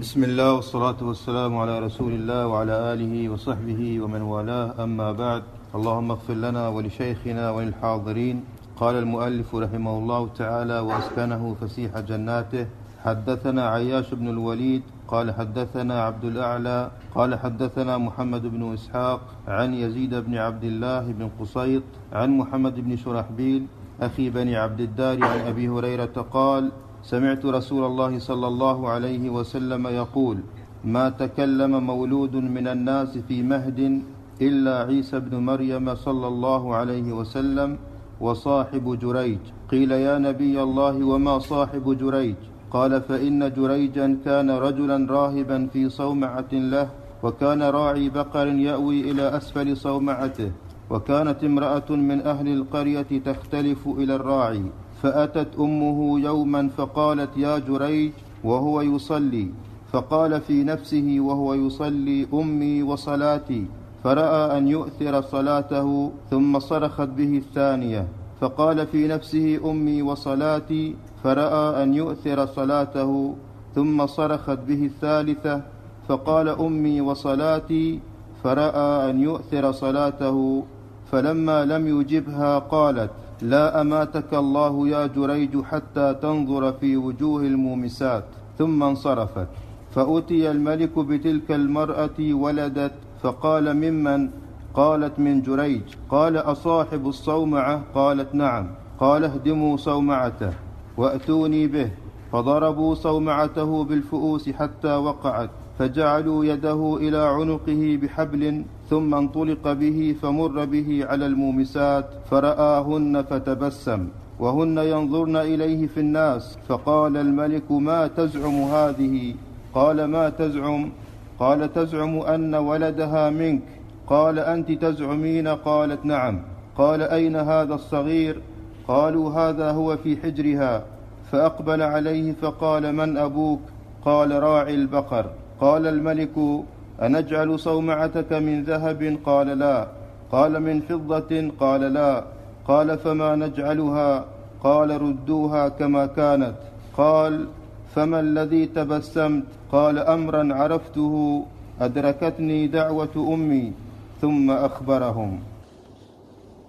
بسم الله والصلاة والسلام على رسول الله وعلى آله وصحبه ومن والاه أما بعد اللهم اغفر لنا ولشيخنا وللحاضرين قال المؤلف رحمه الله تعالى وأسكنه فسيح جناته حدثنا عياش بن الوليد قال حدثنا عبد الأعلى قال حدثنا محمد بن إسحاق عن يزيد بن عبد الله بن قصيط عن محمد بن شرحبيل أخي بني عبد الدار عن أبي هريرة قال سمعت رسول الله صلى الله عليه وسلم يقول ما تكلم مولود من الناس في مهد إلا عيسى بن مريم صلى الله عليه وسلم وصاحب جريج. قيل يا نبي الله وما صاحب جريج؟ قال فإن جريجا كان رجلا راهبا في صومعة له وكان راعي بقر يأوي إلى أسفل صومعته وكانت امرأة من أهل القرية تختلف إلى الراعي. فأتت أمه يوما فقالت يا جريج وهو يصلي. فقال في نفسه وهو يصلي أمي وصلاتي. فرأى أن يؤثر صلاته ثم صرخت به الثانية. فقال في نفسه أمي وصلاتي. فرأى أن يؤثر صلاته ثم صرخت به الثالثة. فقال أمي وصلاتي. فرأى أن يؤثر صلاته فلما لم يجبها قالت لا أماتك الله يا جريج حتى تنظر في وجوه المومسات ثم انصرفت. فأتي الملك بتلك المرأة ولدت فقال ممن؟ قالت من جريج. قال أصاحب الصومعة؟ قالت نعم. قال اهدموا صومعته. وأتوني به. فضربوا صومعته بالفؤوس حتى وقعت. فجعلوا يده إلى عنقه بحبل ثم انطلق به فمر به على المومسات فرآهن فتبسم وهن ينظرن إليه في الناس فقال الملك ما تزعم هذه؟ قال ما تزعم؟ قال تزعم أن ولدها منك. قال أنت تزعمين؟ قالت نعم. قال أين هذا الصغير؟ قالوا هذا هو في حجرها. فأقبل عليه فقال من أبوك؟ قال راعي البقر. قال الملك أنجعل صومعتك من ذهب؟ قال لا. قال من فضة؟ قال لا. قال فما نجعلها؟ قال ردوها كما كانت. قال فما الذي تبسمت؟ قال أمرا عرفته أدركتني دعوة أمي ثم أخبرهم.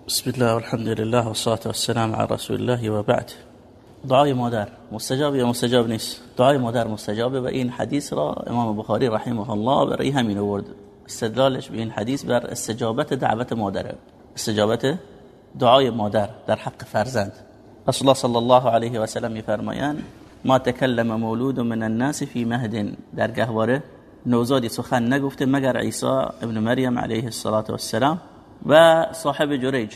بسم الله والحمد لله والصلاة والسلام على رسول الله و بعد دعای مادر مستجاب یا مستجاب نیست؟ دعای مادر مستجابه و این حدیث را امام بخاری رحمه الله برای همین آورد. استدلالش به این حدیث بر استجابت دعوت مادره. استجابت دعای مادر در حق فرزند. رسول الله صلی الله علیه و سلم میفرمایند ما تکلم مولود من الناس فی مهد. در گهواره نوزادی سخن نگفته مگر عیسی ابن مریم علیه السلام و صاحب جریج.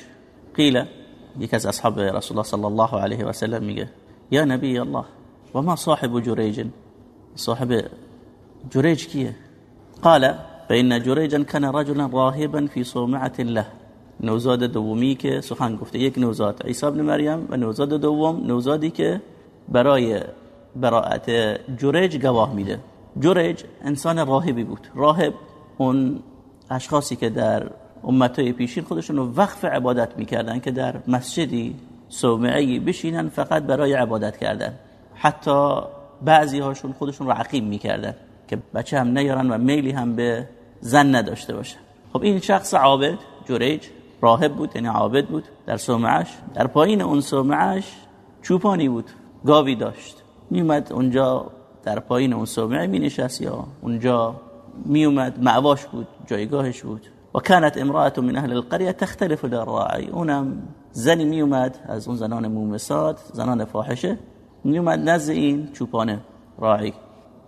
قیل یک از اصحاب رسول الله صلی الله علیه و سلم میگه یا نبی الله و ما صاحب جریج. صاحب جریج کیه؟ قال فإن جریجا كان رجلا راهبا في صومعة له. نوزاد دومی که سخن گفته یک نوزاد عیسی ابن مریم و نوزاد دوم نوزادی که برای براعت جریج گواه میده. جریج انسان راهبی بود. راهب اون اشخاصی که در امتای پیشین خودشون رو وقف عبادت می‌کردن که در مسجدی صومعی بشینن فقط برای عبادت کردن. حتی بعضی هاشون خودشون رو عقیم می‌کردن که بچه هم نیارن و میلی هم به زن نداشته باشه خب این شخص عابد جریج راهب بود یعنی عابد بود. در صومعش در پایین اون صومعش چوپانی بود گاوی داشت. میومد اونجا در پایین اون صومعه می نشست یا اونجا میومد معواش بود جایگاهش بود. و كانت امرأة من اهل القرية تختلف للراعي اونم زنی میومد از اون زنان مومسات زنان فاحشه. میومد نزد این چوپانه راعی.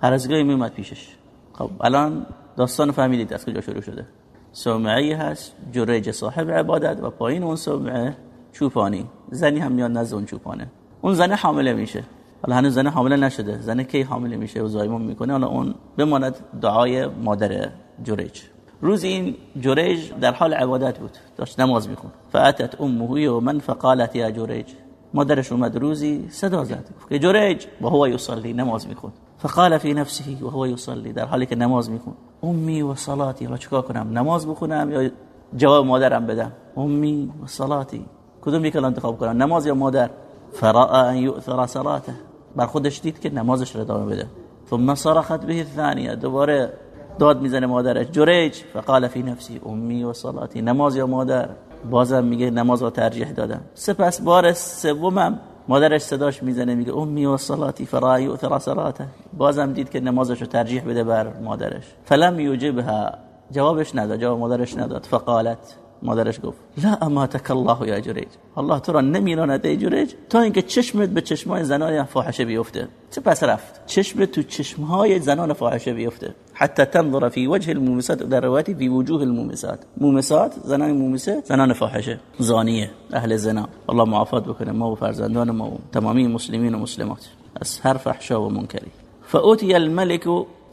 هر از گاهی میومد پیشش. خب الان داستان فهمیدید از کجا شروع شده. صومعی هست جریج صاحب عبادت و پایین اون صومعه چوپانی. زنی هم میاد نزد اون چوپانه. اون زنه حامله میشه. حالا هنوز زنه حامله نشده. زنه کی حامله میشه و زایمان می‌کنه؟ حالا اون بماند دعای مادر جریج. روز این جریج در حال عبادت بود. داشت نماز میخون فاتت امه من فقالت یا جریج مادرش اومد روزی صدا زد. که جریج و هو یصلی نماز میخون فقال في نفسه و هو یصلی در حالی که نماز میخون امی و صلاتی را چیکار کنم؟ نماز بخونم یا جواب مادرم بدم؟ امی و صلاتی کدوم یک انتخاب کنم؟ نماز یا مادر؟ فرا ان یؤثر صلاته. بر خودش دید که نمازش رو ادامه بده. ثم صرخت به الثانيه دوباره داد می‌زنه مادرش. جریج فقال فی نفسی امی و صلاتی. نماز یا مادر؟ بازم میگه نماز رو ترجیح دادم. سپس بار سومم مادرش صداش می‌زنه میگه امی و صلاتی فرای و صلاته. بازم دید که نمازش رو ترجیح بده بر مادرش. فلم یوجبها. جوابش نداد جواب مادرش نداد. فقالت مادرش گفت لا اماتک الله یا جریج. الله تو را نمیراند ای جریج. تا اینکه چشمت به چشمای زنان فاحشه بیفته. چه پس رفت؟ چشم تو چشمهای زنان فاحشه بیفته. حتی تنظر فی وجه المومسات در روایتی فی وجوه المومسات. مومسات زنان مومسه زنان فاحشه. زانیه اهل زنا. الله معافات بکنه ما و فرزندان ما و تمامی مسلمین و مسلمات. از هر فحشا و منکری. فاوتی الملك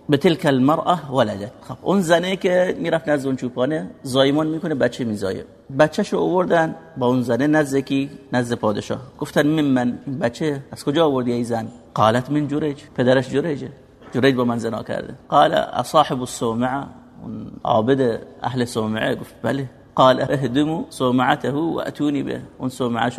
به تلک المرأه ولدت. خب اون زنه که می‌رفت نزد اون چوپانه زایمان می‌کنه بچه میزایه. بچهشو آوردن با اون زنه نزد کی نزد پادشاه. گفتن من من بچه از کجا آوردی ای زن؟ قالت من جوریج پدرش جوریجه جوریج با من زنا کرده. قال اصاحب الصومعه اون عابد اهل صومعه گفت بله. قال اهدموا و اتونی به. اون صومعه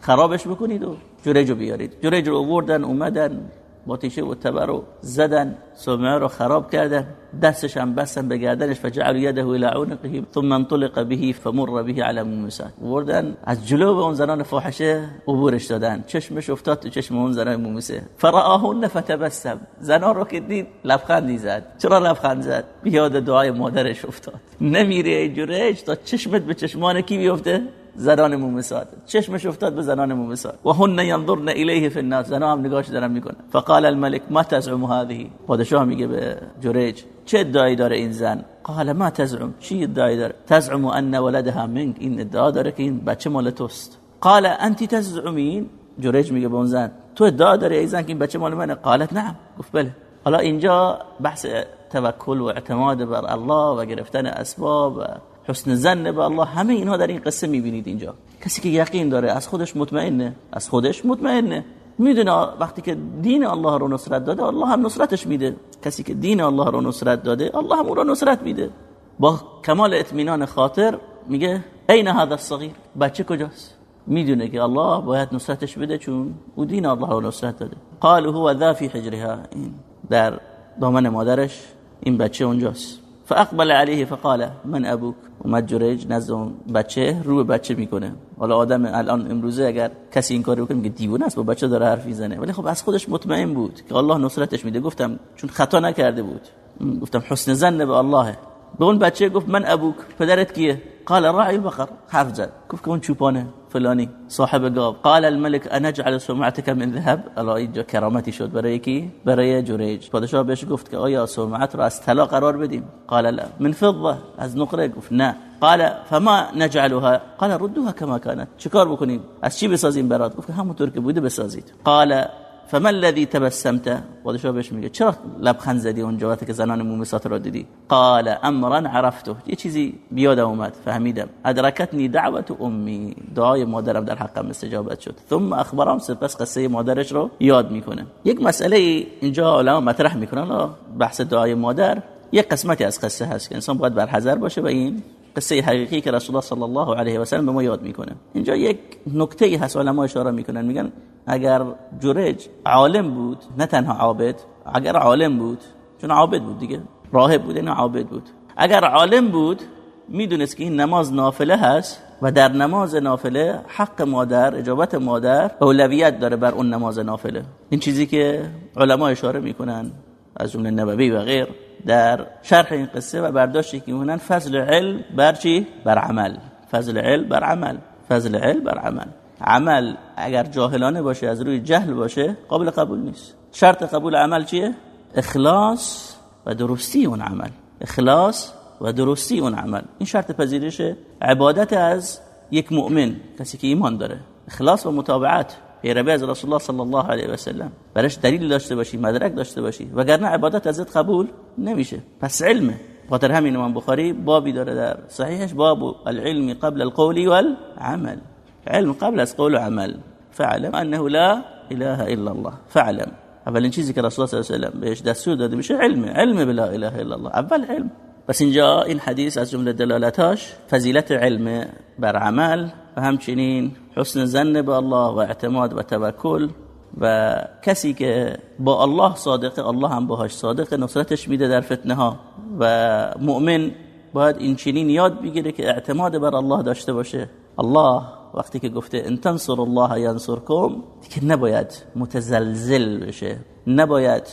خرابش بکنید و جوریجو بیارید. جوریج رو آوردن اومدن. با و تبر رو زدن سمعه رو خراب کردن دستش هم بستن به گردنش فجعلوا یده الى عنقه ثم انطلق به فمر به على مومسات وردن از جلو اون زنان فاحشه عبورش دادن. چشمش افتاد تو چشم اون زنان مومسه. فرآهن فتبسم. زنان رو که دید لبخندی زد. چرا لبخند زد؟ بیاد دعای مادرش افتاد. نمیری ای جریج تا چشمت به چشمان کی بیفته؟ زنان مومسات چشمش افتاد به زنان مومسات و هن ينظرن الیه فی الناس. زنا هم نگاهش دارن می‌کنه فقال الملك ما تزعم هذه؟ پادشاه میگه به جریج چه ادعایی داره این زن؟ قال ما تزعم. چی ادعایی داره؟ تزعم ان ولدها منك این ادعا داره که این بچه مال توست. قال انت تزعمین؟ جریج میگه به اون زن تو ادعا داری ای زن که این بچه مال منه؟ قالت نعم. گفت بله. حالا اینجا بحث توکل و اعتماد بر الله و گرفتن اسباب حسن زن به الله. همه اینها در این قصه می‌بینید اینجا. کسی که یقین داره از خودش مطمئنه. از خودش مطمئنه. می‌دونه وقتی که دین الله رو نصرت داده الله هم نصرتش میده. کسی که دین الله رو نصرت داده الله هم او رو نصرت میده. با کمال اطمینان خاطر میگه این هذا الصغیر. بچه کجاست؟ می‌دونه که الله باید نصرتش بده چون او دین الله رو نصرت داده. قال هو ذا فی حجرها. در دامن مادرش این بچه اونجاست. فاقبل عليه فقال من ابوك اومد جریج نزد اون بچه رو به بچه می‌کنه. حالا آدم الان امروزه اگر کسی این کارو بکنه میگه دیوونه است با بچه داره حرف می‌زنه. ولی خب از خودش مطمئن بود که الله نصرتش میده. گفتم چون خطا نکرده بود. گفتم حسن زن به الله. به اون بچه گفت من ابوک پدرت کیه؟ قال راعي البقر حرف زد. گفت که اون چوپانه فلانی صاحب گاو. قال الملك انا اجعل سمعتك من ذهب. الا اینجا کرامتی شد برای کی؟ برای جریج. پادشاه بهش گفت که آیا سمعت رو از طلا قرار بدیم؟ قال لا. من فضه از نقره گفت نه. قال فما نجعلها؟ قال ردوها كما كانت چیکار بکنیم؟ از چی بسازیم برات؟ گفت همونطور که بوده بسازید. قال فما الذي تبسمت؟ پادشاه بهش میگه. چرا لبخند زدی اونجا وقتی که زنان مومسات را دیدی؟ قال امرا عرفته. یه چیزی بیادم اومد فهمیدم. ادرکتنی دعوت امی. دعای مادرم در حقم استجابت شد. ثم اخبرم سپس قصه مادرش رو یاد می‌کنه. یک مسئله اینجا علما مطرح می‌کنن. بحث دعای مادر یک قسمتی از قصه هست که انسان باید بر حذر باشه و این قصه حقیقی که رسول الله صلی الله علیه و سلم به ما یاد می‌کنه. اینجا یک نکته هست علما اشاره می‌کنن. میگن اگر جورج عالم بود نه تنها عابد اگر عالم بود چون عابد بود دیگه راهب بود نه عابد بود. اگر عالم بود می‌دونست که این نماز نافله هست و در نماز نافله حق مادر اجابت مادر اولویت داره بر اون نماز نافله. این چیزی که علما اشاره می‌کنن از جمله نبوی و غیر در شرح این قصه و برداشتی که می‌کنن فضل علم بر چی؟ بر عمل. فضل علم بر عمل. فضل علم بر عمل. عمل اگر جاهلانه باشه از روی جهل باشه قابل قبول نیست. شرط قبول عمل چیه؟ اخلاص و درستی اون عمل. اخلاص و درستی اون عمل. این شرط پذیرش عبادت از یک مؤمن کسی که ایمان داره. اخلاص و متابعت. پیروی از رسول الله صلی الله علیه و سلم. برش دلیل داشته باشی مدرک داشته باشی. وگرنه عبادت ازت قبول نمیشه. پس علمه. خاطر همین امام بخاری بابی داره در صحیحش باب العلم قبل القول والعمل. علم قبل از قول و عمل. فعلم انه لا اله الا الله. فعلم اولین چیزی که رسول الله صلی الله علیه و بهش دستور داده میشه علم. علم بلا اله الا الله. اول علم. پس اینجا این حدیث از جمله دلالتاش فضیلت علم بر عمل و همچنین حسن زن به الله و اعتماد و توکل و کسی که با الله صادقه الله هم باهاش صادقه نصرتش میده در فتنه ها و مؤمن باید این چنین یاد بگیره که اعتماد بر الله داشته باشه. الله وقتی که گفته ان تنصر الله ینصرکم که نباید متزلزل بشه نباید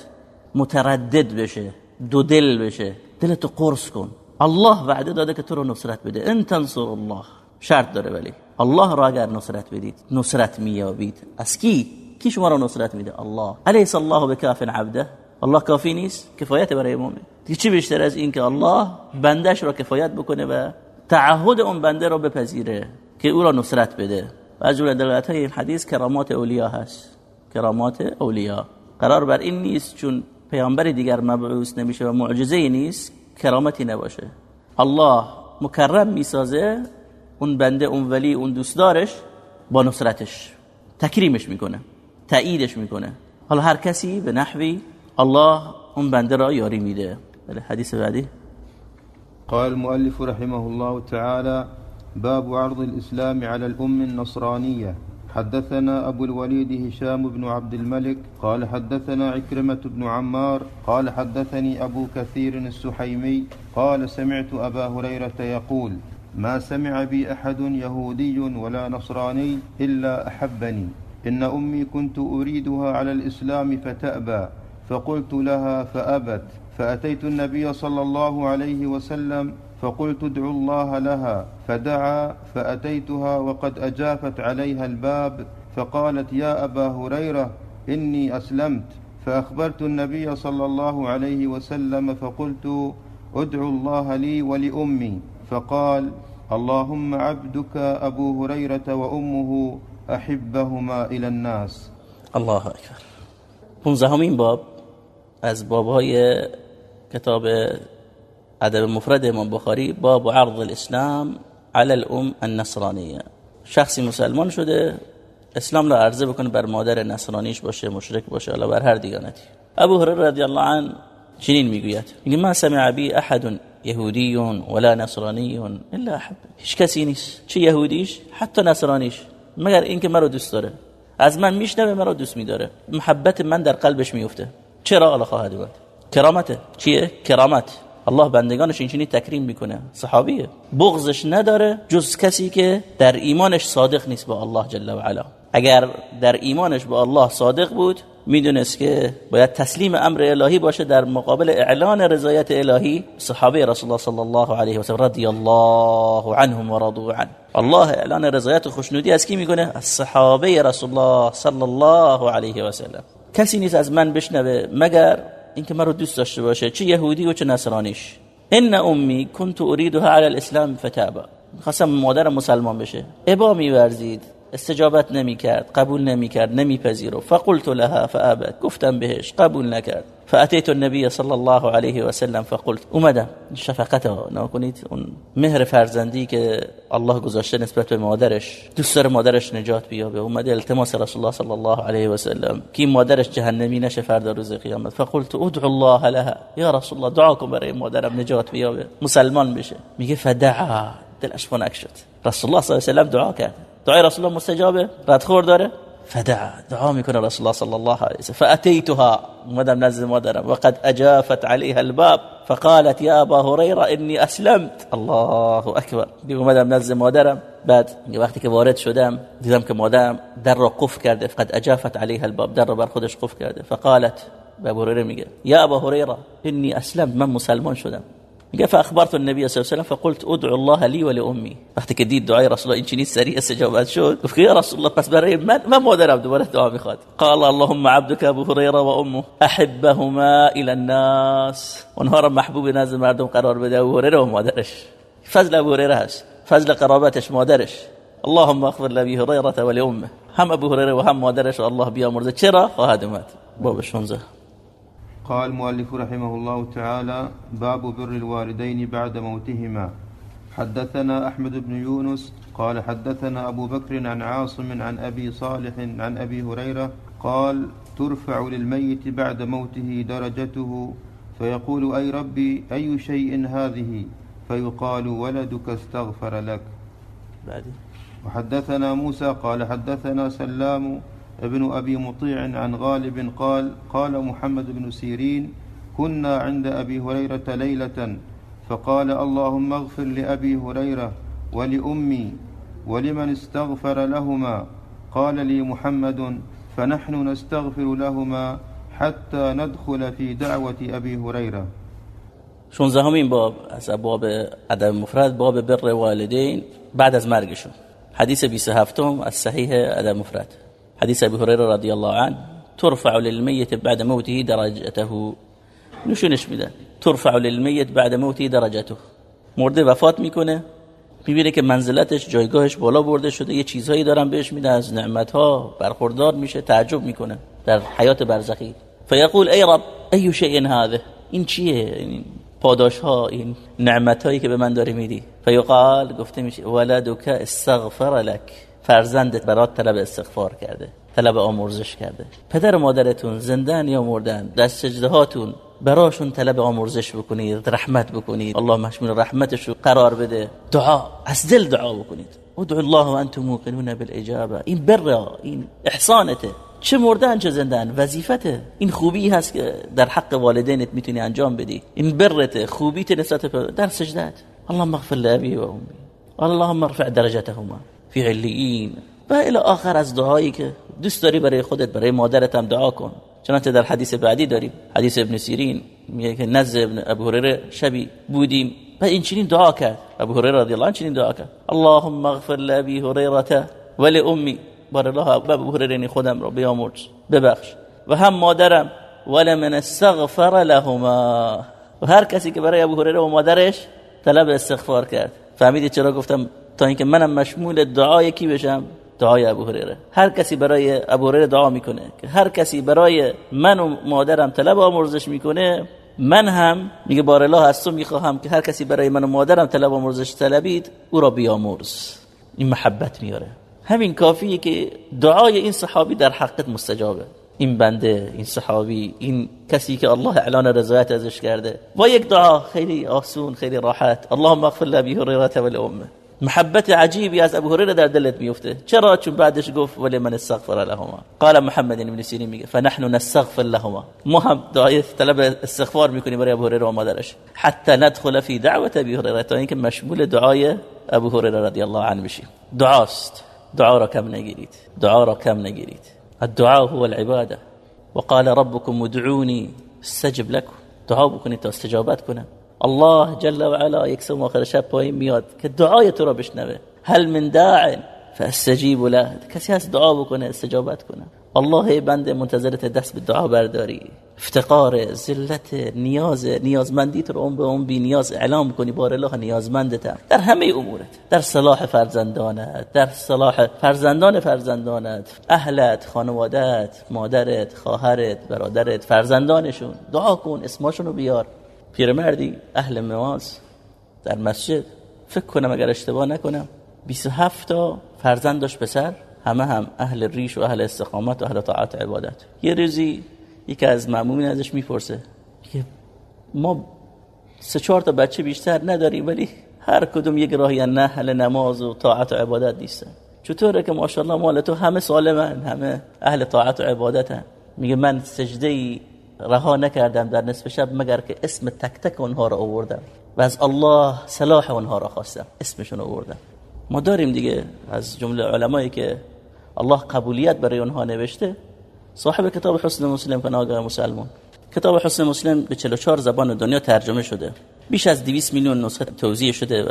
متردد بشه دو دل بشه دلتو قرص کن. الله وعده داده که تو رو نصرت بده. ان تنصر الله. شرط داره ولی. الله را اگر نصرت بدید نصرت میابید از کی؟ کی شما را نصرت میده؟ الله. الیس الله بکاف عبده؟ الله کافی نیست؟ کفایت برای مؤمن دیگه چی بیشتر از این که الله بندش را کفایت بکنه و تعهد اون بنده را بپذیره؟ که او را نصرت بده. و از جمله دلالت های این حدیث کرامات اولیا هست. کرامات اولیا قرار بر این نیست چون پیامبر دیگر مبعوث نمیشه و معجزه نیست کرامتی نباشه. الله مکرم می‌سازه اون بنده اون ولی اون دوستدارش با نصرتش. تکریمش می‌کنه تاییدش می‌کنه. حالا هر کسی به نحوی الله اون بنده را یاری میده. بله حدیث بعدی. قال المؤلف رحمه الله تعالى باب عرض الإسلام على الأم النصرانية. حدثنا أبو الوليد هشام بن عبد الملك قال حدثنا عكرمة بن عمار قال حدثني أبو كثير السحيمي قال سمعت أبا هريرة يقول ما سمع بي أحد يهودي ولا نصراني إلا أحبني. إن أمي كنت أريدها على الإسلام فتأبى فقلت لها فأبت. فأتيت النبي صلى الله عليه وسلم فقلت ادعوا الله لها فدعا فأتيتها وقد أجافت عليها الباب فقالت يا أبا هريرة إني أسلمت. فأخبرت النبي صلى الله عليه وسلم فقلت ادعوا الله لي ولأمي. فقال اللهم عبدك أبو هريرة وأمه أحبهما إلى الناس. الله اکبر 15 باب از بابهای کتاب ادب مفرد امام بخاری باب عرض الاسلام على الام النصرانیه شخصی مسلمان شده اسلام را عرضه بکنه بر مادر نصرانیش باشه مشرک باشه الا بر هر دیانتی ابو هريره رضی الله عنه چنین می‌گوید. میگه ما سمع بی احد یهودی ولا نصرانی الا احب هیچ کسی نیست. چه یهودیش؟ حتی نصرانیش. مگر اینکه مرا دوست داره. از من میشنوه مرا دوست میداره. محبت من در قلبش میفته. چرا؟ الله خواهد بود کرامته. چیه؟ کرامت. الله بندگانش اینچنین تکریم می‌کنه. صحابیه. بغضش نداره جز کسی که در ایمانش صادق نیست با الله جل و علا. اگر در ایمانش با الله صادق بود می‌دونست که باید تسلیم امر الهی باشه در مقابل اعلان رضایت الهی. صحابه رسول الله صلی الله علیه و سلم رضی الله عنهم و رضوا عنه الله اعلان رضایت و خوشنودی از کی می‌کنه؟ از صحابه رسول الله صلی الله علیه و سلم. کسی نیست از من بشنوه مگر اینکه مرا دوست داشته باشه چه یهودی و چه نصرانیش. ان امی كنت اريدها على الاسلام فتابا خواستم مادر مسلمان بشه. ابا میورزید. استجابت نمی‌کرد قبول نمی‌کرد نمیپذیرو فقلت لها فابت گفتم بهش قبول نکرد. فاتيت النبي صلى الله عليه و سلم فقلت اومدم. شفقت نکنید اون مهر فرزندی که الله گذاشته نسبت به مادرش دوست داره مادرش نجات بیابه. اومده التماس رسول الله صلی الله علیه و سلم کی مادرش جهنمی نشه فردا روز قیامت. فقلت ادعو الله لها. یا رسول الله دعا کن برای مادرم نجات بیابه. مسلمان بشه. میگه فدعا. دلش خنک شد. رسول الله صلی الله علیه و سلم دعا کرد. دعای رسول الله مستجابة؟ ردخور دارة؟ فدعا. دعا میکنه رسول الله صلی الله علیه وسلم. فأتيتها. مدام نزل مادرم وقد أجافت عليها الباب. فقالت يا أبا هريرة إني أسلمت. الله دیگه مدام نزل مادرم بعد وقتی که وارد شدم دیدم که مادرم در را قفل کرده فقد أجافت عليها الباب. در را بر خودش قفل کرده فقالت به ابو هريرة میگه یا أبا هريرة إني أسلمت. من مسلمان شدم میگه فأخبرت النبي صلی الله علیه و فقلت أدعو الله لي ولأمي. وقتی که دید دعای رسول الله این چنین سریع استجابت شد گفت یا رسول الله پس برای من من مادرم دوباره دعا میخواد قال اللهم عبدك أبو هريرة و امه أحبهما إلى الناس. اونها را محبوب نزد مردم قرار بده أبو هريرة و مادرش فضل أبو هريرة هست فضل قرابتش مادرش اللهم اغفر لأبي هريرة ولأمه. هم أبو هريرة و هم مادرش الله بیامرزه چرا خواهد اومد باب 16 قال المؤلف رحمه الله تعالى باب بر الوالدين بعد موتهما. حدثنا أحمد بن يونس قال حدثنا أبو بكر عن عاصم عن أبي صالح عن أبي هريرة قال ترفع للميت بعد موته درجته فيقول أي ربي أي شيء هذه؟ فيقال ولدك استغفر لك. بعدين وحدثنا موسى قال حدثنا سلام ابن أبي مطيع عن غالب قال قال محمد بن سيرين كنا عند أبي هريرة ليلة فقال اللهم اغفر لأبي هريرة ولأمي ولمن استغفر لهما. قال لي محمد فنحن نستغفر لهما حتى ندخل في دعوة أبي هريرة. 16 باب از باب ادب مفرد باب بر والدین بعد از مرگشون. حدیث 27 از صحیح ادب مفرد حدیث ابی هریره رضی الله عنه ترفع للميت بعد موته درجته. نشونش میدن ترفع للميت بعد موته درجته. مرده وفات می‌کنه می‌بینه که منزلتش جایگاهش بالا برده شده یه چیزهایی دارن بهش میده از نعمتها برخوردار میشه تعجب می‌کنه در حیات برزخی. فیقول ای رب ای شیء هذا این چیه؟ این پاداش ها این نعمت هایی که به من داری میدی؟ فیقال گفته میشه ولدک استغفر لك فرزندت برات طلب استغفار کرده طلب آمرزش کرده. پدر و مادرتون زندن یا مردن در سجده هاتون براشون طلب آمرزش بکنید رحمت بکنید. الله مشمول رحمتش رو قرار بده. دعا از دل دعا بکنید. ادعو الله و انتم موقنون بالاجابه این بر این احسانته. چه مردن چه زندن وظیفته. این خوبی هست که در حق والدینت می‌تونی انجام بدی. این برته خوبیت نسبت در سجدت اللهم اغفر لابي و امی. اللهم ارفع درجتهما. فی علیین و الى آخر از دعایی که دوست داری برای خودت برای مادرت هم دعا کن. چنانچه در حدیث بعدی داریم. حدیث ابن سیرین میگه که نزد ابن ابو هریره شبی بودیم و این چنین دعا کرد. ابو هریره رضی الله عنه چنین دعا کرد. اللهم اغفر لابي هریره ولامي بار الله ابو هریره خودم را بیامرز. ببخش. و هم مادرم. ولمن استغفر لهما. و هر کسی که برای ابو هریره و مادرش طلب استغفار کرد. فهمیدید چرا؟ گفتم تا اینکه منم مشمول دعای کی بشم دعای ابو هریره. هر کسی برای ابو هریره دعا می‌کنه. که هر کسی برای من و مادرم طلب آمرزش می‌کنه من هم میگه بار الله از تو می‌خواهم که هر کسی برای من و مادرم طلب آمرزش طلبید او را بیامرز. این محبت میاره همین کافیه که دعای این صحابی در حقت مستجابه. این بنده این صحابی این کسی که الله اعلان رضایت ازش کرده. با یک دعا خیلی آسون خیلی راحت. اللهم اغفر لابی هریره والامه محبت عجیبی از ابو هریره در دلت میفته. چرا؟ چون بعدش گفت ولی من استغفر لهما. قال محمد بن سیرین میگه فنحن نستغفر لهما. ما هم دعای طلب استغفار میکنیم برای ابو هریره و مادرش. حتی ندخل فی دعوت ابی هریره تا اینکه مشمول دعای ابو هریره رضی الله عنه بشیم. دعاست. دعا را کم نگیرید. دعا را کم نگیرید. الدعاء هو العباده. وقال ربكم ادعوني استجب لكم. دعا بکنید تا استجابت کنم. الله جل و علا یک سوم آخر شب پایین میاد که دعای تو را بشنوه. هل من داع فاستجیب له. کسی هست دعا بکنه استجابت کنه. الله بنده منتظرت دست به دعا برداری. افتقار ذلت نیاز نیازمندیت رو اون به اون بی نیاز اعلام کنی. بار الله نیازمندتم در همه امورت. در صلاح فرزندانت در صلاح فرزندان فرزندانت. اهلت خانوادت مادرت خواهرت برادرت فرزندانشون. دعا کن اسماشون رو بیار. پیرمردی اهل نماز در مسجد. فکر کنم اگر اشتباه نکنم 27 تا فرزند داشت پسر همه هم اهل ریش و اهل استقامت و اهل طاعت عبادت. یه روزی یکی از معمومین ازش می‌پرسه ما سه چهار تا بچه بیشتر نداریم ولی هر کدوم یک راهی نه اهل نماز و طاعت و عبادت نیستن. چطوره که ماشاءالله مال تو همه سالمن همه اهل طاعت و عبادتن؟ میگه من سجده رها نکردم در نصف شب مگر که اسم تک تک اونها را آوردم. و از الله صلاح اونها را خواستم اسمشون آوردم. ما داریم دیگه از جمله علمایی که الله قبولیت برای اونها نوشته. صاحب کتاب حسن مسلم پناهگاه مسلمان. کتاب حسن مسلم به 44 زبان دنیا ترجمه شده. بیش از 200 میلیون نسخه توزیع شده و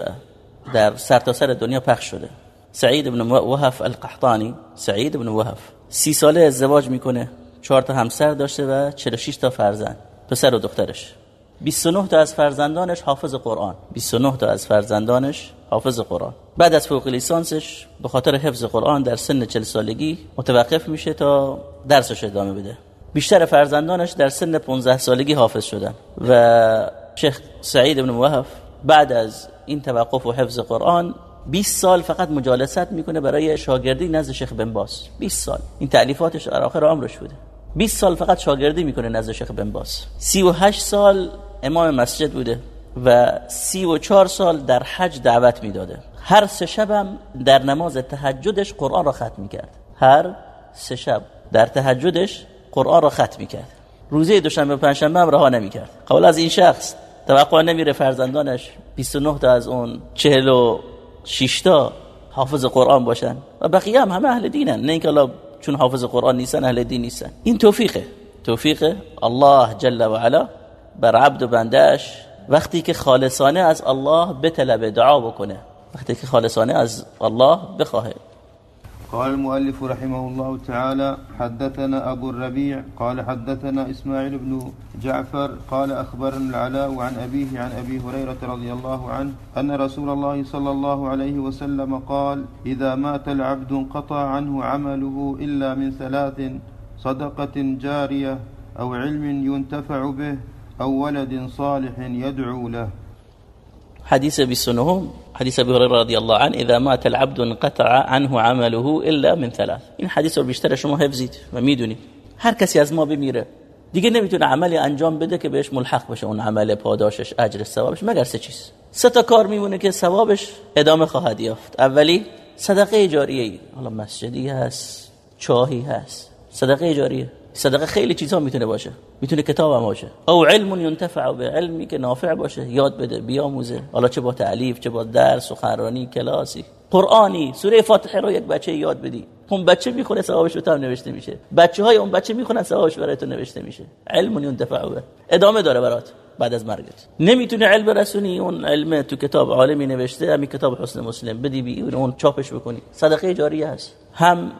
در سرتاسر سر دنیا پخش شده. سعید ابن وهف القحطانی سعید ابن وهف سی ساله ازدواج می‌کنه. چهار تا همسر داشته و 46 تا فرزند. پسر و دخترش. 29 تا از فرزندانش حافظ قرآن. 29 تا از فرزندانش حافظ قرآن. بعد از فوق لیسانسش به خاطر حفظ قرآن در سن 40 سالگی متوقف میشه تا درسش ادامه بده. بیشتر فرزندانش در سن 15 سالگی حافظ شدن. و شیخ سعید بن وهف بعد از این توقف و حفظ قرآن 20 سال فقط مجالست می‌کنه برای شاگردی نزد شیخ بن باز. 20 سال. این تعلیفاتش در آخر عمرش بوده. 20 سال فقط شاگردی می‌کنه نزد شیخ بن باز. 38 سال امام مسجد بوده و 34 سال در حج دعوت می‌داده. هر سه شبم در نماز تهجدش قرآن را ختم می‌کرد. هر سه شب در تهجدش قرآن را ختم می‌کرد. روزه دوشنبه و پنجشنبه هم رها نمی‌کرد. قبل از این شخص توقع نمیره فرزندانش 29 تا از اون 46 تا حافظ قرآن باشن. و بقیه هم همه اهل دینن. نه اینکه چون حافظ قرآن نیستن اهل دین نیستن. این توفیقه. توفیق الله جل و علا بر عبد و بندش وقتی که خالصانه از الله بطلب دعا بکنه. وقتی که خالصانه از الله بخواهه قال المؤلف رحمه الله تعالى حدثنا أبو الربيع قال حدثنا إسماعيل بن جعفر قال أخبرنا العلاء عن أبيه عن أبي هريرة رضي الله عنه أن رسول الله صلى الله عليه وسلم قال إذا مات العبد انقطع عنه عمله إلا من ثلاث صدقة جارية أو علم ينتفع به أو ولد صالح يدعو له. حديث 29 حدیث ابی هریره رضی الله عنه اذا مات العبد انقطع عنه عمله الا من ثلاث. این حدیث رو بیشتر شما حفظید و می‌دونید هر کسی از ما بمیره. دیگه نمی‌تونه عملی انجام بده که بهش ملحق بشه اون عمل پاداشش اجر ثوابش مگر سه چیز. سه تا کار میمونه که ثوابش ادامه خواهد یافت. اولی صدقه جاریه. حالا مسجدی هست چاهی هست. صدقه جاریه. صدقه خیلی چیزها می‌تونه باشه. می‌تونه کتاب هم باشه. او علم ينتفع به علمی که نافع باشه. یاد بده بیاموزه. حالا چه با تعلیف چه با درس و خرانی کلاسی. قرآنی سوره فاتحه رو یک بچه یاد بدی. اون بچه می‌خونه ثوابش رو نوشته میشه. بچه های اون بچه می‌خونن ثوابش برای تو نوشته میشه. علم ينتفع به. ادامه داره برات. بعد از مرگت. نمی‌تونه علم رسونی. اون علم تو کتاب عالمی نوشته. همین کتاب حسن مسلم. بدی بی اون چاپش بکنی. صدقه جاریه هست. هم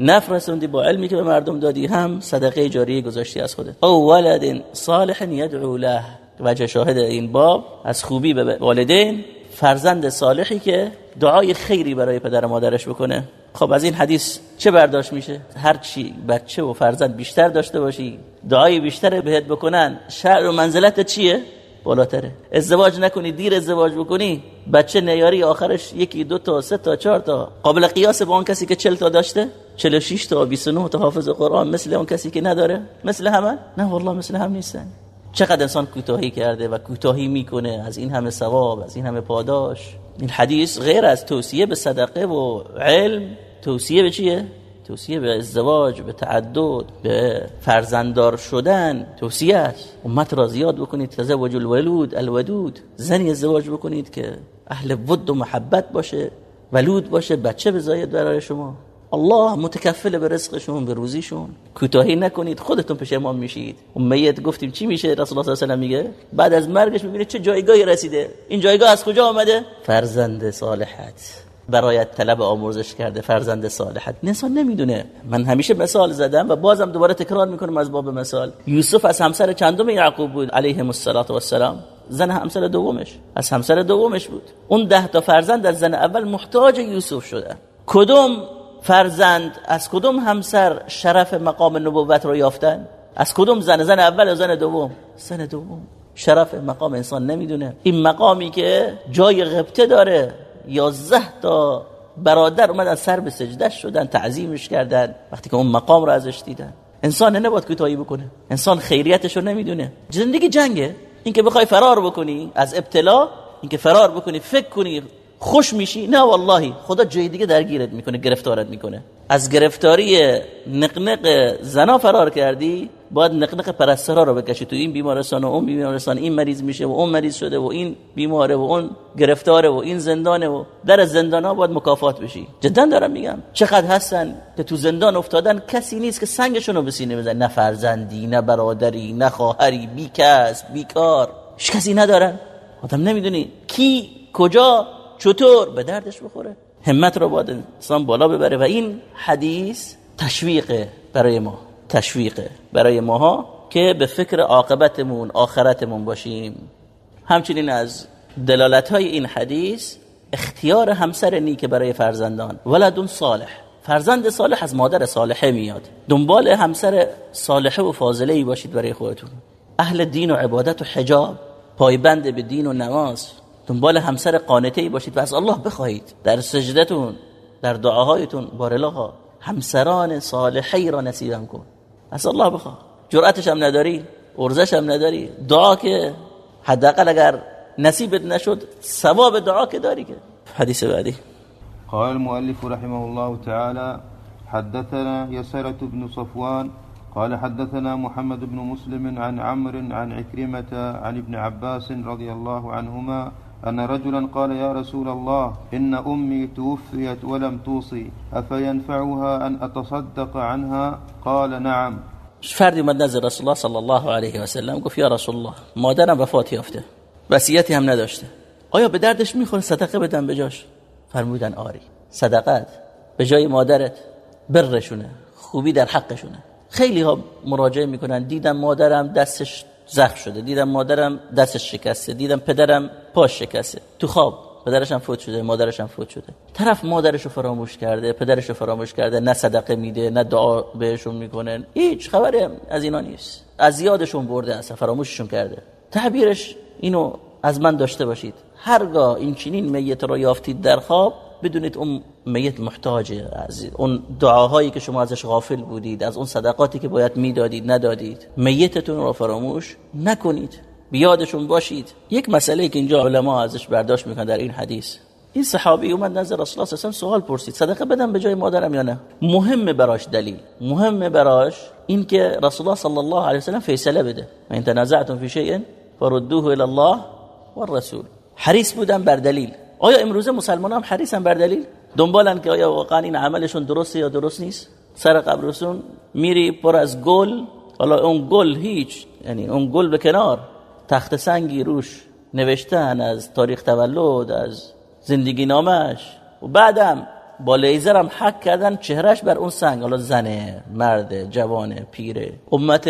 نفرسوندی با علمی که به مردم دادی هم صدقه جاری گذاشتی از خودت. او ولد صالح یدعو له. وجه شاهد این باب از خوبی به والدین فرزند صالحی که دعای خیری برای پدر و مادرش بکنه. خب از این حدیث چه برداشت میشه؟ هر چی بچه و فرزند بیشتر داشته باشی دعای بیشتر بهت بکنن شعر و منزلت چیه؟ بالاتره. ازدواج نکنی دیر ازدواج بکنی بچه نیاری آخرش یکی دو تا سه تا چهار تا. قابل قیاس با اون کسی که 40 تا داشته؟ 46 تا 29 تا حافظ قرآن مثل اون کسی که نداره؟ مثل همه؟ نه والله مثل هم نیستن. چقدر انسان کوتاهی کرده و کوتاهی می‌کنه از این همه ثواب از این همه پاداش؟ این حدیث غیر از توصیه به صدقه و علم توصیه به چیه؟ توصیه به ازدواج به تعدد به فرزنددار شدن توصیه است. امت را زیاد بکنید تزوج الولود الودود. زنی ازدواج بکنید که اهل ود و محبت باشه ولود باشه بچه بزاید برای شما. الله متکفل به رزقشون به روزیشون. کوتاهی نکنید خودتون پشیمان میشید. اون میت گفتیم چی میشه؟ رسول الله صلی الله علیه و میگه بعد از مرگش می‌بینه چه جایگاهی رسیده. این جایگاه از کجا آمده؟ فرزند صالحت. برای طلب آموزش کرده فرزند صالحت. انسان نمی‌دونه. من همیشه مثال زدم و بازم دوباره تکرار می‌کنم از باب مثال. یوسف از همسر چندم یعقوب بود؟ علیه السلام زن همسر دومش. از همسر دومش بود. اون ده تا فرزند از زن اول محتاج یوسف شده کدوم فرزند از کدوم همسر شرف مقام نبوت رو یافتن؟ از کدوم زن؟ زن اول و زن دوم؟ زن دوم. شرف مقام انسان نمی‌دونه. این مقامی که جای غبطه داره. یازده تا برادر اومدن سر به سجده شدن تعظیمش کردن وقتی که اون مقام رو ازش دیدن. انسان نباید کوتاهی بکنه. انسان خیریتش رو نمی‌دونه. زندگی جنگه. اینکه بخوای فرار بکنی از ابتلا اینکه فرار بکنی فکر کنی خوش میشی. نه والله. خدا جای دیگه درگیرت می‌کنه گرفتارت می‌کنه. از گرفتاری نقنق زنا فرار کردی باید نقنق پرستارا رو بکشی تو این بیمارستان و اون بیمارستان این مریض میشه و اون مریض شده و این بیماره و اون گرفتاره و این زندانه و در زندان ها باید مکافات بشی. جدا دارم میگم. چقدر هستن که تو زندان افتادن کسی نیست که سنگشون رو به سینه بزن نه فرزندی نه برادری نه خواهری بی کس بیکار هیچ کسی ندارن. آدم نمی‌دونی کی کجا چطور به دردش بخوره. همت رو باید انسان بالا ببره و این حدیث تشویق برای ما. تشویقه برای ماها که به فکر عاقبتمون آخرتمون باشیم. همچنین از دلالت های این حدیث اختیار همسر نیک برای فرزندان. ولدون صالح. فرزند صالح از مادر صالحه میاد. دنبال همسر صالحه و فاضله ای باشید برای خودتون. اهل دین و عبادت و حجاب پایبند به دین و نماز. دنبال همسر قانته ای باشید و از الله بخواهید. در سجدتون در دعاهایتون بارلاها همسران صالحی را نصیبم کن. از الله بخواه جرأتش هم نداری ارزش هم نداری دعا که حداقل اگر نصیبت نشد. ثواب دعا که داری که حدیث بعدی قال المؤلف رحمه الله تعالى حدثنا يسرة بن صفوان قال حدثنا محمد بن مسلم عن عمرو عن عكرمة عن ابن عباس رضي الله عنهما أن رجلا قال يا رسول الله إن أمي توفيت ولم توصي أفينفعها أن أتصدق عنها؟ قال نعم. فردی اومد نزد رسول الله صلی الله علیه و سلم گفت یا رسول الله مادرم وفات یافته وصیتی هم نداشته آیا به دردش می‌خوره صدقه بدم به جاش؟ فرمودن آری صدقت به جای مادرت برشونه خوبی در حقشونه. خیلی ها مراجعه می‌کنن دیدم مادرم دستش زخم شده. دیدم مادرم دستش شکسته. دیدم پدرم پاش شکسته. تو خواب. پدرش هم فوت شده مادرش هم فوت شده. طرف مادرش رو فراموش کرده پدرش رو فراموش کرده. نه صدقه میده نه دعا بهشون می‌کنه. هیچ خبری از اینا نیست. از یادشون برده اصلا فراموششون کرده. تعبیرش اینو از من داشته باشید. هرگاه این چنین میت رو یافتید در خواب بدونید اون میت محتاجه از اون دعاهایی که شما ازش غافل بودید از اون صدقاتی که باید می‌دادید ندادید. میتتون رو فراموش نکنید. بیادشون باشید. یک مسئله که اینجا علما ازش برداشت می‌کنن در این حدیث. این صحابی اومد نظر رسول الله صلی سوال پرسید. صدقه بدم به جای مادرم یا نه؟ مهمه براش دلیل. مهمه براش این که رسول الله صلی الله علیه و سلم فیصله بده. ان تنازعتم فی شیء فردوه الى الله والرسول حریص بودن بر دلیل. آیا امروزه مسلمان هم حریصن بر دلیل؟ دنبالن که آیا واقعا این عملشون درسته یا درست نیست؟ سر قبرشون میری پر از گل حالا اون گل هیچ یعنی اون گل به کنار تخت سنگی روش نوشتن از تاریخ تولد از زندگی نامش. و بعدم با لیزرم حک کردن چهرش بر اون سنگ حالا زنه مرد جوانه پیره امت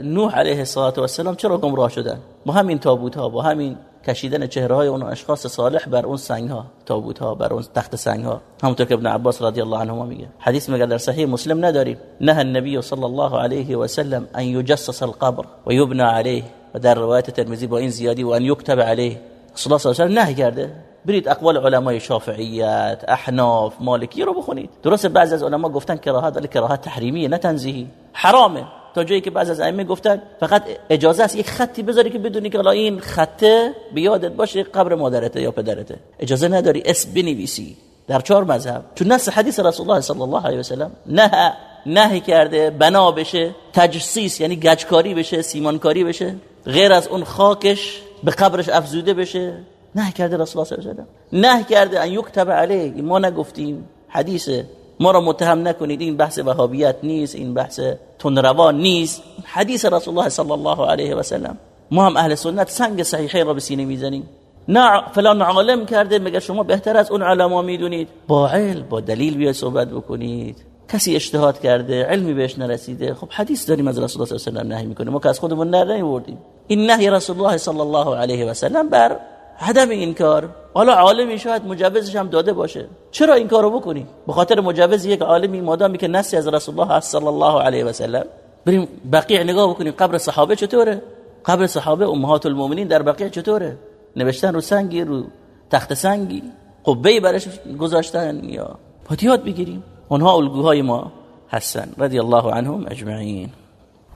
نوح علیه السلام چرا گمراه شدن؟ با همین تابوت ها با همین کشیدن چهره های اون اشخاص صالح بر اون سنگ ها تابوت ها بر اون تخت سنگ ها همونطور که ابن عباس رضی الله عنهما میگه. حدیث میگه در صحیح مسلم نداریم. نه النبی صلی الله علیه و سلم ان یجسس القبر و یبنى علیه. و در روایت ترمذی با این زیادی و ان یكتب علیه. صلی الله علیه و کرده. برید اقوال علمای شافعیت احناف مالکی رو بخونید. درست بعضی از علما گفتن کراهت ولی کراهت تحریمیه نه تنزیهی. حرامه. تا جایی که بعض از ائمه گفتن فقط اجازه است یک خطی بذاری که بدونی که حالا این خطه بیادت باشه قبر مادرته یا پدرته. اجازه نداری اسم بنویسی. در چهار مذهب. چون نص حدیث رسول الله صلی الله علیه و سلم نه نهی کرده بنا بشه تجسیس یعنی گچکاری بشه سیمانکاری بشه غیر از اون خاکش به قبرش افزوده بشه. نه کرده رسول الله صلی الله علیه و نه کرده ان یکتب علیه. ما نگفتیم حدیثه. ما را متهم نکنید این بحث وهابیت نیست این بحث تنروان نیست. حدیث رسول الله صلی الله علیه و سلم. ما هم اهل سنت سنگ صحیحه را به سینه می‌زنیم. نه فلان عالم کرده مگر شما بهتر از اون علما می‌دونید؟ با علم با دلیل بیاید صحبت بکنید. کسی اجتهاد کرده علمی بهش نرسیده. خب حدیث داریم از رسول الله صلی الله علیه و نهی می‌کنیم. ما که از خودمون نه نیوردیم این نهی رسول الله صلی الله علیه و سلم بر عدم این کار حالا عالمی شاید مجوزش هم داده باشه. چرا این کارو بکنی به خاطر مجوز یک عالمی مادامی که نسی از رسول الله صلی الله علیه و سلم بریم بقیع نگاه بکنیم. قبر صحابه چطوره؟ قبر صحابه امهات المؤمنین در بقیع چطوره؟ نوشتن رو سنگی رو تخت سنگی؟ قبه برش گذاشتن یا پاتیات بگیریم؟ اونها الگوهای ما هستن. رضی الله عنهم اجمعین.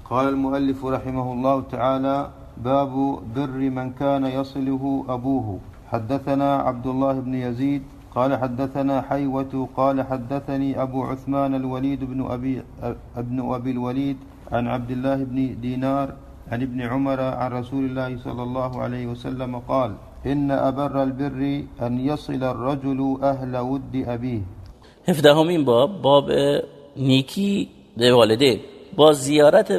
قال المؤلف رحمه الله تعالى باب بر من كان يصله أبوه. حدثنا عبد الله بن يزيد قال حدثنا حيوة قال حدثني أبو عثمان الوليد بن أبي, ابن أبي الوليد عن عبد الله بن دينار عن ابن عمر عن رسول الله صلى الله عليه وسلم قال إن أبر البر أن يصل الرجل أهل ود أبيه. هفدهمین باب باب نیکی به والده با زیارت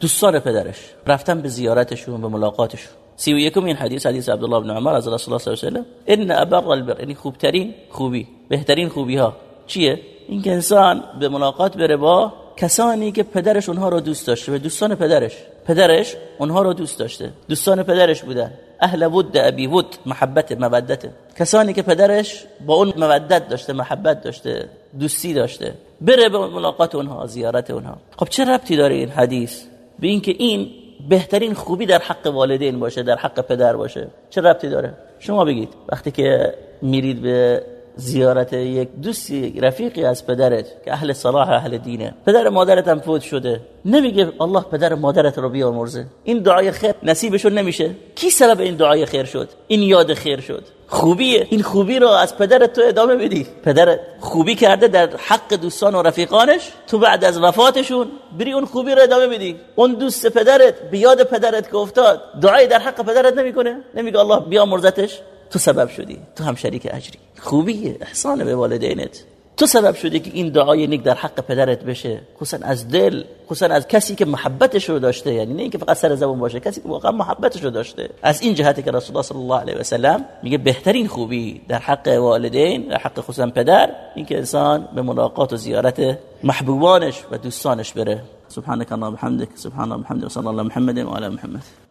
دوستان پدرش رفتن به زیارتشون به ملاقاتشون. سی و یکم این حدیث حدیث عبدالله بن عمر از رسول الله صلی الله علیه و ان ابر البر یعنی خوبترین خوبی بهترین خوبی ها چیه؟ این که انسان به ملاقات بره با کسانی که پدرش اونها رو دوست داشته به دوستان پدرش. پدرش اونها رو دوست داشته. دوستان پدرش بودن. اهل ود ابی ود محبت مودت. کسانی که پدرش با اون مودت داشته محبت داشته دوستی داشته. بره به ملاقات اونها زیارت اونها. خب چه ربطی داره این حدیث؟ به اینکه این بهترین خوبی در حق والدین باشه در حق پدر باشه. چه ربطی داره؟ شما بگید وقتی که میرید به زیارت یک دوستی رفیقی از پدرت که اهل صلاح اهل دینه پدر مادرت هم فوت شده نمیگه الله پدر مادرت رو بیامرزه. این دعای خیر نصیبشون نمیشه. کی سبب این دعای خیر شد؟ این یاد خیر شد. خوبیه. این خوبی رو از پدرت تو ادامه بدی. پدر خوبی کرده در حق دوستان و رفیقانش. تو بعد از وفاتشون بری اون خوبی رو ادامه بدی. اون دوست پدرت بیاد پدرت که افتاد دعای در حق پدرت نمی‌کنه. نمیگه الله بیامرزتش تو سبب شدی. تو هم شریک اجری. خوبیه. احسان به والدینت. تو سبب شده که این دعای نیک در حق پدرت بشه؟ خصوصا از دل خصوصا از کسی که محبتش رو داشته. یعنی نه اینکه فقط سر زبون باشه کسی که واقعا محبتش رو داشته. از این جهتی که رسول الله صلی الله علیه و سلم میگه بهترین خوبی در حق والدین در حق خصوصا پدر اینکه انسان به ملاقات و زیارت محبوبانش و دوستانش بره. سبحانك اللهم وبحمدك سبحان الله وبحمده وصلى الله محمد وعلى محمد.